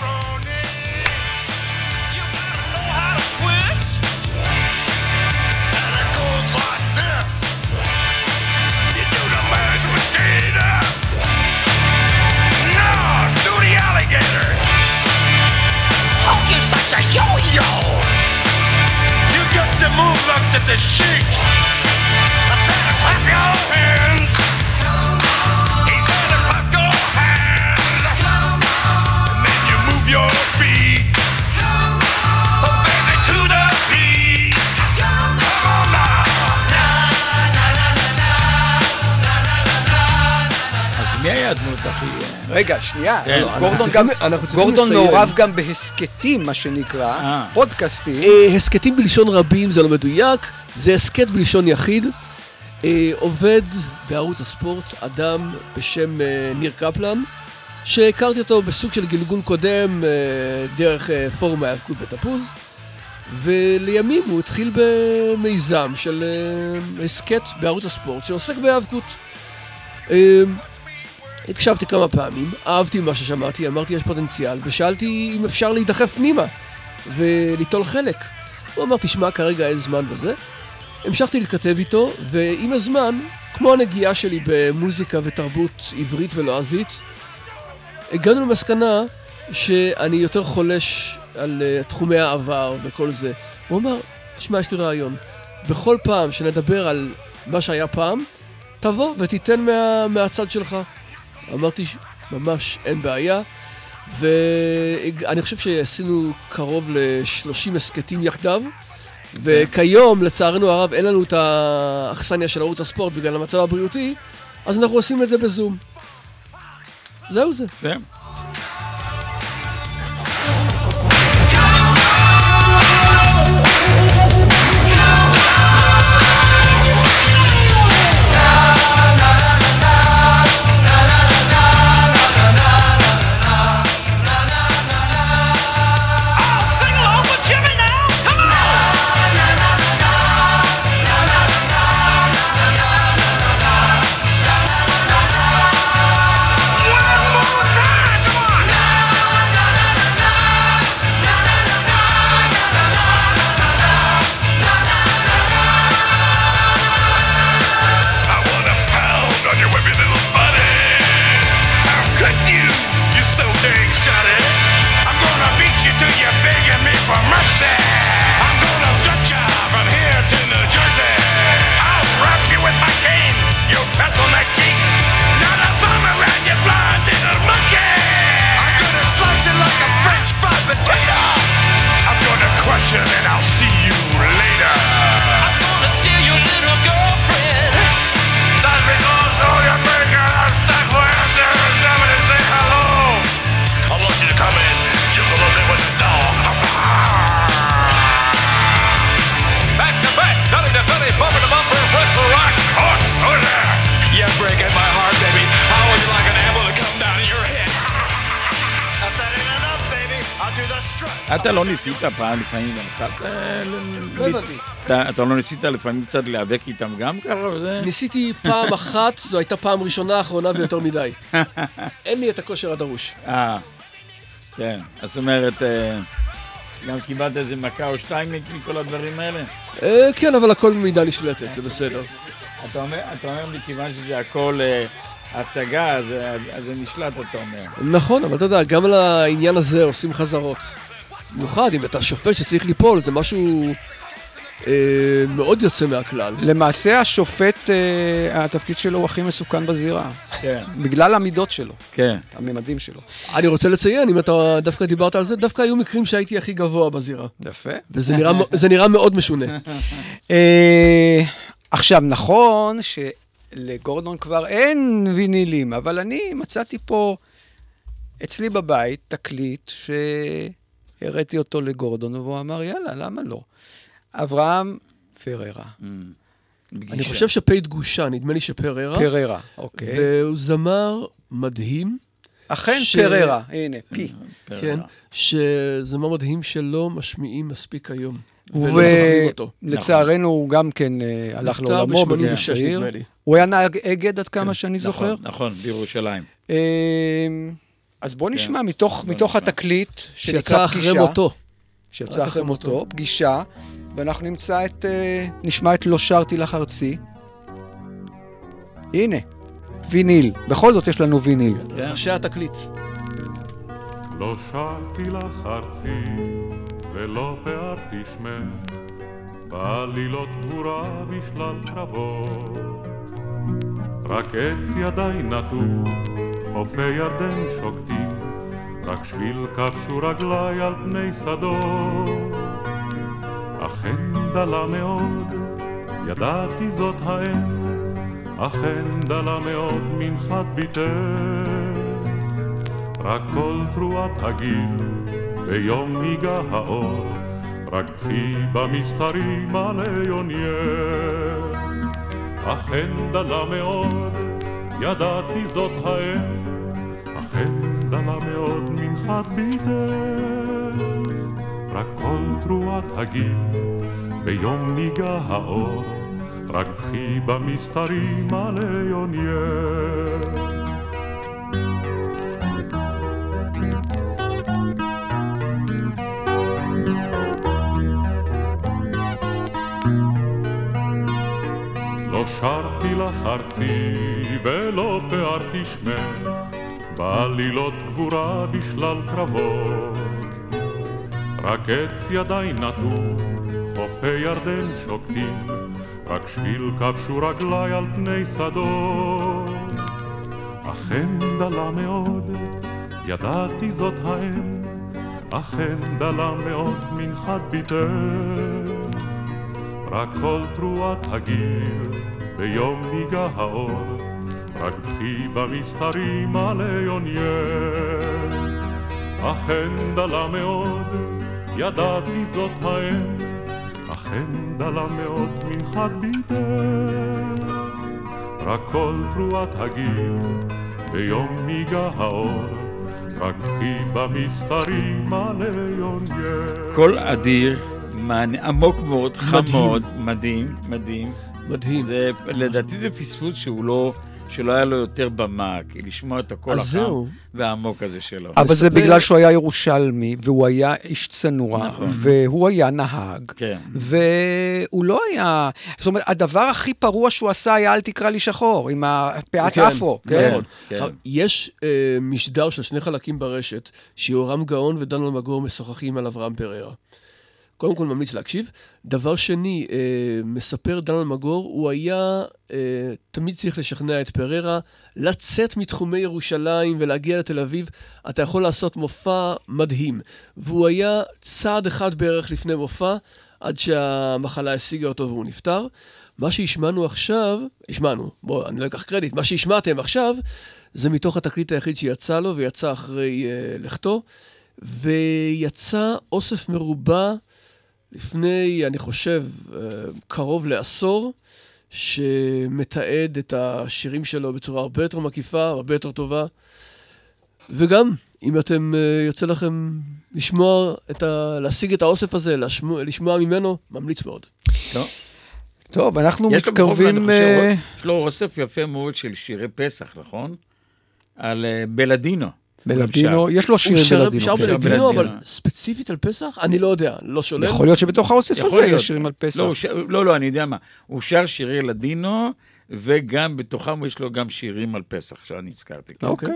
רגע, שנייה, כן. גורדון גם, צריכים גורדון. מעורב גם בהסכתים, מה שנקרא, אה. פודקאסטים. אה, הסכתים בלשון רבים זה לא מדויק, זה הסכת בלשון יחיד. אה, עובד בערוץ הספורט אדם בשם ניר קפלן, שהכרתי אותו בסוג של גלגול קודם דרך פורום ההיאבקות בתפוז, ולימים הוא התחיל במיזם של הסכת בערוץ הספורט שעוסק בהיאבקות. אה, הקשבתי כמה פעמים, אהבתי מה ששמעתי, אמרתי יש פוטנציאל, ושאלתי אם אפשר להידחף פנימה וליטול חלק. הוא אמר, תשמע, כרגע אין זמן וזה. המשכתי להתכתב איתו, ועם הזמן, כמו הנגיעה שלי במוזיקה ותרבות עברית ולועזית, הגענו למסקנה שאני יותר חולש על uh, תחומי העבר וכל זה. הוא אמר, תשמע, יש לי רעיון. בכל פעם שנדבר על מה שהיה פעם, תבוא ותיתן מה, מהצד שלך. אמרתי, ממש אין בעיה. ואני חושב שעשינו קרוב ל-30 הסכתים יחדיו, וכיום, לצערנו הרב, אין לנו את האכסניה של ערוץ הספורט בגלל המצב הבריאותי, אז אנחנו עושים את זה בזום. זהו זה. כן. אתה לא ניסית פעם לפעמים גם קצת... אה, לא הבנתי. אתה לא ניסית לפעמים קצת להיאבק איתם גם ככה וזה? ניסיתי פעם אחת, זו הייתה פעם ראשונה, אחרונה ויותר מדי. אין לי את הכושר הדרוש. אה, כן. אז זאת אומרת, אה, גם קיבלת איזה מכה או שתיים מכל הדברים האלה? אה, כן, אבל הכל במידה נשלטת, זה בסדר. אתה אומר, אתה אומר מכיוון שזה הכל הצגה, אז, זה נשלט, אתה אומר. נכון, אבל אתה יודע, גם על העניין הזה עושים חזרות. במיוחד אם אתה שופט שצריך ליפול, זה משהו אה, מאוד יוצא מהכלל. למעשה השופט, אה, התפקיד שלו הוא הכי מסוכן בזירה. כן. בגלל המידות שלו, כן. הממדים שלו. אני רוצה לציין, אם אתה דווקא דיברת על זה, דווקא היו מקרים שהייתי הכי גבוה בזירה. יפה. וזה נראה, נראה מאוד משונה. אה, עכשיו, נכון שלגורדון כבר אין וינילים, אבל אני מצאתי פה אצלי בבית תקליט שהראיתי אותו לגורדון, והוא אמר, יאללה, למה לא? אברהם פררה. אני חושב שפי דגושה, נדמה לי שפררה. פררה, אוקיי. והוא זמר מדהים. אכן ש- פררה, הנה, פי. כן, שזמר מדהים שלא משמיעים מספיק היום. ולצערנו הוא גם כן אה, הלך לעולמו בגיל 86 צעיר. נדמה לי. הוא היה נהג אגד עד כמה שאני נכון, זוכר. נכון, בירושלים. אז בוא כן. נשמע מתוך, בוא מתוך נשמע. התקליט שנקרא שיצא אחרי פגישה. מותו. שיצא אחרי מותו. פגישה, ואנחנו נמצא את, אה, נשמע את לא שרתי לך ארצי. הנה, ויניל. בכל זאת יש לנו ויניל. ראשי התקליט. לא שרתי לך ארצי ולא פערתי שמך בעלילות גבורה בשלל קרבות רק עץ ידיי נטו, חופי ירדן שוקטים רק שביל כבשו רגליי על פני שדות אכן דלה מאוד, ידעתי זאת האם אכן דלה מאוד מנחת ביתך רק כל תרועת הגיל ביום ניגע האור, רק בכי במסתרים על עיונייך. אכן דלה מאוד, ידעתי זאת האם, ביתך. רק כל תרועת הגיל ביום ניגע האור, רק בכי במסתרים על עיונייך. לא שרתי לך ארצי ולא פערתי שמך בעלילות גבורה בשלל קרבות. רק עץ ידיי נטו, חופי ירדן שוקטים רק שביל כבשו רגליי על פני שדות. אכן דלה מאוד, ידעתי זאת האם אכן דלה מאוד מנחת ביתך רק כל תרועת הגיל ביום ניגע האור, רק בכי במסתרים על עיונייך. אכן דלה מאוד, ידעתי זאת האם, אכן דלה מאוד מנחת ביתך. רק כל תרועת הגיל ביום ניגע האור, רק בכי במסתרים על עיונייך. קול אדיר, מענ- עמוק מאוד, חם. מאוד, מדהים, מדהים. מדהים. זה, לדעתי זה פספוס שהוא לא, שלא היה לו יותר במה, כי לשמוע את הקול החם זהו. והעמוק הזה שלו. אבל זה מספר- בגלל שהוא היה ירושלמי, והוא היה איש צנוע, נכון. והוא היה נהג. כן. והוא לא היה... זאת אומרת, הדבר הכי פרוע שהוא עשה היה אל תקרא לי שחור, עם הפאת כן, אפרו. כן. נכון. כן. עכשיו, יש אה, משדר של שני חלקים ברשת, שיורם גאון ודן אלמגור משוחחים על אברהם פררה. קודם כל ממליץ להקשיב. דבר שני, אה, מספר דן אלמגור, הוא היה אה, תמיד צריך לשכנע את פררה לצאת מתחומי ירושלים ולהגיע לתל אביב. אתה יכול לעשות מופע מדהים. והוא היה צעד אחד בערך לפני מופע, עד שהמחלה השיגה אותו והוא נפטר. מה שהשמענו עכשיו, השמענו, בואו, אני לא אקח קרדיט, מה שהשמעתם עכשיו, זה מתוך התקליט היחיד שיצא לו, ויצא אחרי uh, לכתו, ויצא אוסף מרובע לפני, אני חושב, uh, קרוב לעשור, שמתעד את השירים שלו בצורה הרבה יותר מקיפה, הרבה יותר טובה, וגם אם אתם, אה, יוצא לכם לשמוע את ה... להשיג את האוסף הזה, לשמוע, לשמוע ממנו, ממליץ מאוד. טוב. טוב, אנחנו יש מתקרבים... אה, יש לו אוסף יפה מאוד של שירי פסח, נכון? על אה, בלדינו. בלדינו, יש לו הוא שירים בלדינו. שר כן. בלדינו, בלדינו. אבל ספציפית על פסח? אני לא יודע, לא שולל. יכול להיות שבתוך האוסף הזה. יש שירים על פסח. לא, הוא שר- לא, לא, אני יודע מה. הוא שר שירי לדינו, וגם בתוכם יש לו גם שירים על פסח, שאני הזכרתי. אוקיי.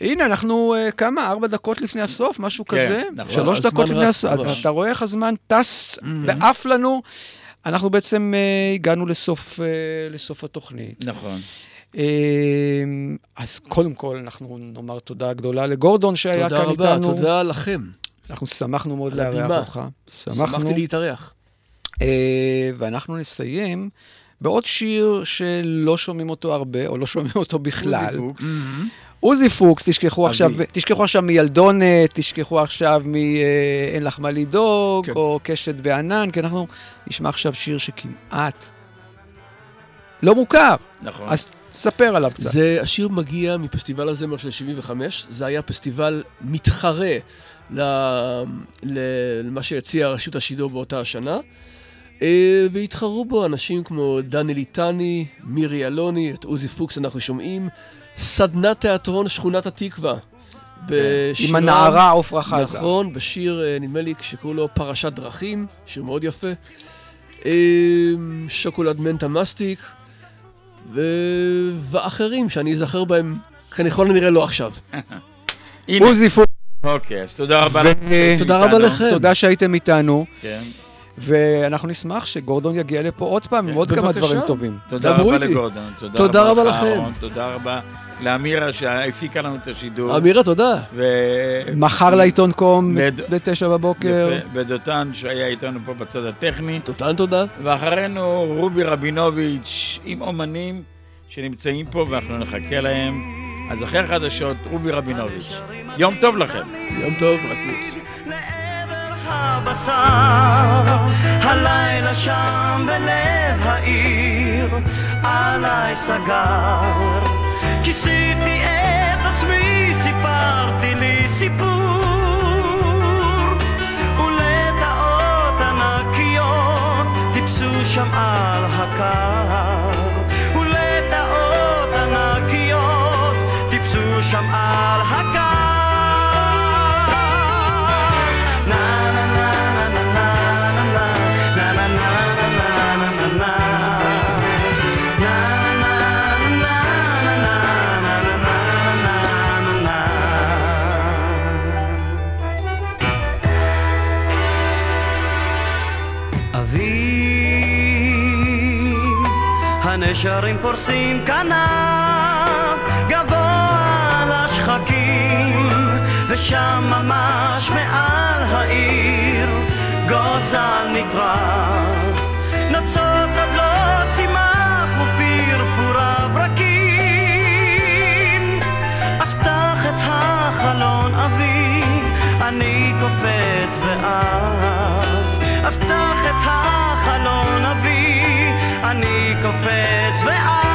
הנה, אנחנו אה, כמה? ארבע דקות לפני הסוף, משהו כן, כזה? נכון. שלוש דקות לפני הסוף. אתה רואה איך הזמן טס ועף לנו? אנחנו בעצם אה, הגענו אה, לסוף התוכנית. נכון. אה, אז קודם כל, אנחנו נאמר תודה גדולה לגורדון שהיה תודה כאן רבה, איתנו. תודה לכם. אנחנו שמחנו מאוד לארח. אותך. שמחנו. שמחתי להתארח. אה, ואנחנו נסיים בעוד שיר שלא שומעים אותו הרבה, או לא שומעים אותו בכלל. עוזי פוקס. פוקס, תשכחו. עכשיו, תשכחו עכשיו מילדונת, תשכחו עכשיו מ"אין לך מה לדאוג", כן. או קשת בענן, כי אנחנו נשמע עכשיו שיר שכמעט לא מוכר. נכון. אז ספר עליו קצת. זה, השיר מגיע מפסטיבל הזמר של 75, זה היה פסטיבל מתחרה למה שהציעה רשות השידור באותה השנה, אה, והתחרו בו אנשים כמו דני ליטני, מירי אלוני, את עוזי פוקס אנחנו שומעים, סדנת תיאטרון שכונת התקווה. בשירם- עם הנערה עפרה חזה. נכון, בשיר, אה, נדמה לי, שקראו לו פרשת דרכים, שיר מאוד יפה. אה, שוקולד מנטה מסטיק, ו... ואחרים שאני אזכר בהם, ככל הנראה לא עכשיו. הנה. עוזי פוקס. אוקיי, אז תודה רבה. ו- תודה רבה. לכם. תודה שהייתם איתנו, כן. ואנחנו נשמח שגורדון יגיע לפה עוד פעם עם עוד כמה. דברים טובים. תודה רבה איתי. לגורדון. תודה, תודה רבה לך, לכם. תודה רבה לאמירה שהפיקה לנו את השידור. אמירה, תודה. ו... מחר לעיתון קום בתשע בבוקר. יפה, ודותן שהיה איתנו פה בצד הטכני. תותן תודה. ואחרינו רובי רבינוביץ' עם אומנים שנמצאים פה ואנחנו נחכה להם. אז אחרי החדשות, רובי רבינוביץ'. יום טוב לכם. יום טוב, רק רוץ. הבשר, הלילה שם בלב העיר, עליי סגר. כיסיתי את עצמי, סיפרתי לי סיפור, ולטאות ענקיות טיפסו שם על הקר. תיירים פורסים כנף גבוה על השחקים ושם ממש מעל העיר גוזל נטרף. נצות עד לא צימח ופיר פוריו רכים. אז פתח את החלון אבי אני קופץ ועף אז פתח את החלון אבי אני קופץ It's the